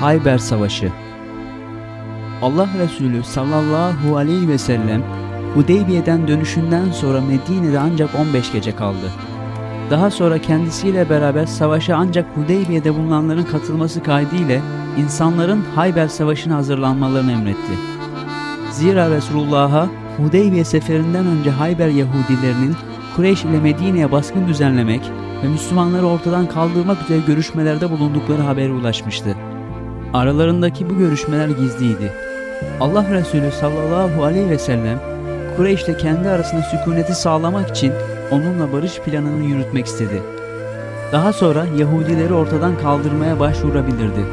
Hayber Savaşı Allah Resulü sallallahu aleyhi ve sellem Hudeybiye'den dönüşünden sonra Medine'de ancak 15 gece kaldı. Daha sonra kendisiyle beraber savaşa ancak Hudeybiye'de bulunanların katılması kaydıyla insanların Hayber Savaşı'na hazırlanmalarını emretti. Zira Resulullah'a Hudeybiye seferinden önce Hayber Yahudilerinin Kureyş ile Medine'ye baskın düzenlemek ve Müslümanları ortadan kaldırmak üzere görüşmelerde bulundukları haberi ulaşmıştı. Aralarındaki bu görüşmeler gizliydi. Allah Resulü sallallahu aleyhi ve sellem Kureyş ile kendi arasında sükuneti sağlamak için onunla barış planını yürütmek istedi. Daha sonra Yahudileri ortadan kaldırmaya başvurabilirdi.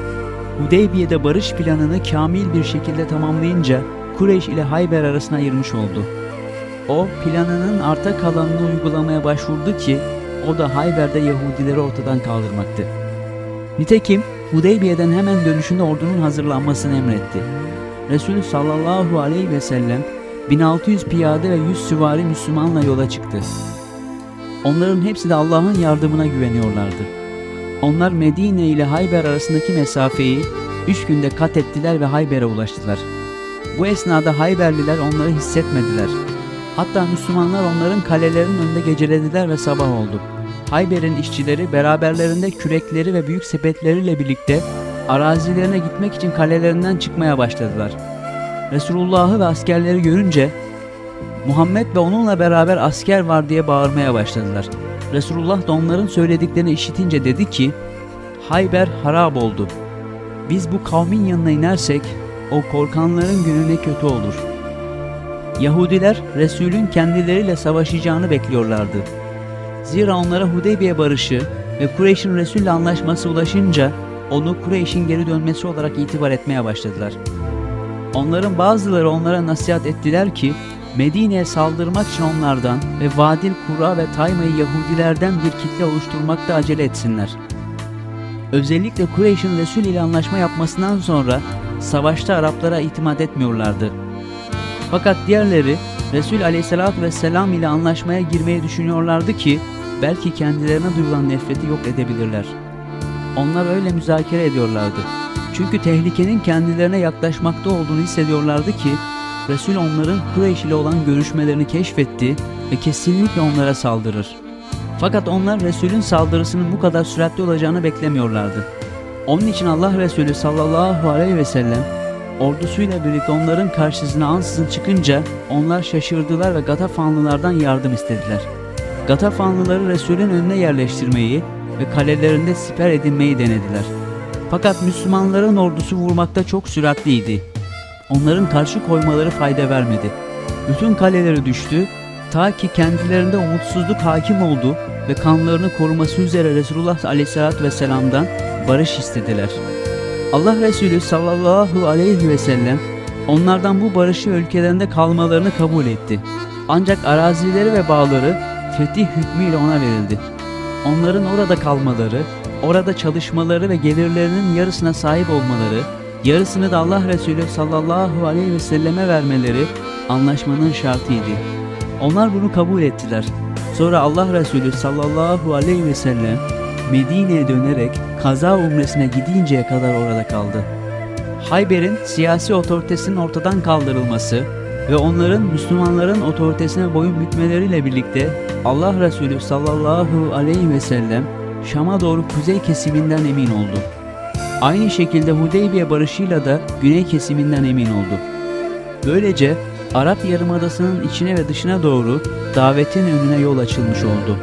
Hudeybiye'de barış planını kamil bir şekilde tamamlayınca Kureyş ile Hayber arasına ayırmış oldu. O planının arta kalanını uygulamaya başvurdu ki o da Hayber'de Yahudileri ortadan kaldırmaktı. Nitekim Hudeybiye'den hemen dönüşünde ordunun hazırlanmasını emretti. Resulü sallallahu aleyhi ve sellem 1600 piyade ve 100 süvari Müslümanla yola çıktı. Onların hepsi de Allah'ın yardımına güveniyorlardı. Onlar Medine ile Hayber arasındaki mesafeyi 3 günde kat ettiler ve Hayber'e ulaştılar. Bu esnada Hayberliler onları hissetmediler. Hatta Müslümanlar onların kalelerinin önünde gecelediler ve sabah oldu. Hayber'in işçileri beraberlerinde kürekleri ve büyük sepetleriyle birlikte arazilerine gitmek için kalelerinden çıkmaya başladılar. Resulullah'ı ve askerleri görünce Muhammed ve onunla beraber asker var diye bağırmaya başladılar. Resulullah da onların söylediklerini işitince dedi ki Hayber harap oldu. Biz bu kavmin yanına inersek o korkanların günü ne kötü olur. Yahudiler Resulün kendileriyle savaşacağını bekliyorlardı. Zira onlara Hudeybiye barışı ve Kureyş'in Resul'le anlaşması ulaşınca onu Kureyş'in geri dönmesi olarak itibar etmeye başladılar. Onların bazıları onlara nasihat ettiler ki Medine'ye saldırmak için onlardan ve Vadil Kura ve Tayma'yı Yahudilerden bir kitle oluşturmakta acele etsinler. Özellikle Kureyş'in Resul ile anlaşma yapmasından sonra savaşta Araplara itimat etmiyorlardı. Fakat diğerleri Resul aleyhissalatü vesselam ile anlaşmaya girmeyi düşünüyorlardı ki belki kendilerine duyulan nefreti yok edebilirler. Onlar öyle müzakere ediyorlardı. Çünkü tehlikenin kendilerine yaklaşmakta olduğunu hissediyorlardı ki Resul onların Kureyş ile olan görüşmelerini keşfetti ve kesinlikle onlara saldırır. Fakat onlar Resul'ün saldırısının bu kadar süratli olacağını beklemiyorlardı. Onun için Allah Resulü sallallahu aleyhi ve sellem ordusuyla birlikte onların karşısına ansızın çıkınca onlar şaşırdılar ve Gatafanlılardan yardım istediler. Gatafanlıları Resul'ün önüne yerleştirmeyi ve kalelerinde siper edinmeyi denediler. Fakat Müslümanların ordusu vurmakta çok süratliydi. Onların karşı koymaları fayda vermedi. Bütün kaleleri düştü, ta ki kendilerinde umutsuzluk hakim oldu ve kanlarını koruması üzere Resulullah Aleyhisselatü Vesselam'dan barış istediler. Allah Resulü sallallahu aleyhi ve sellem onlardan bu barışı ülkelerinde kalmalarını kabul etti. Ancak arazileri ve bağları fetih hükmüyle ona verildi. Onların orada kalmaları, orada çalışmaları ve gelirlerinin yarısına sahip olmaları, yarısını da Allah Resulü sallallahu aleyhi ve selleme vermeleri anlaşmanın şartıydı. Onlar bunu kabul ettiler. Sonra Allah Resulü sallallahu aleyhi ve sellem Medine'ye dönerek kaza umresine gidinceye kadar orada kaldı. Hayber'in siyasi otoritesinin ortadan kaldırılması ve onların Müslümanların otoritesine boyun bükmeleriyle birlikte Allah Resulü sallallahu aleyhi ve sellem Şam'a doğru kuzey kesiminden emin oldu. Aynı şekilde Hudeybiye barışıyla da güney kesiminden emin oldu. Böylece Arap Yarımadası'nın içine ve dışına doğru davetin önüne yol açılmış oldu.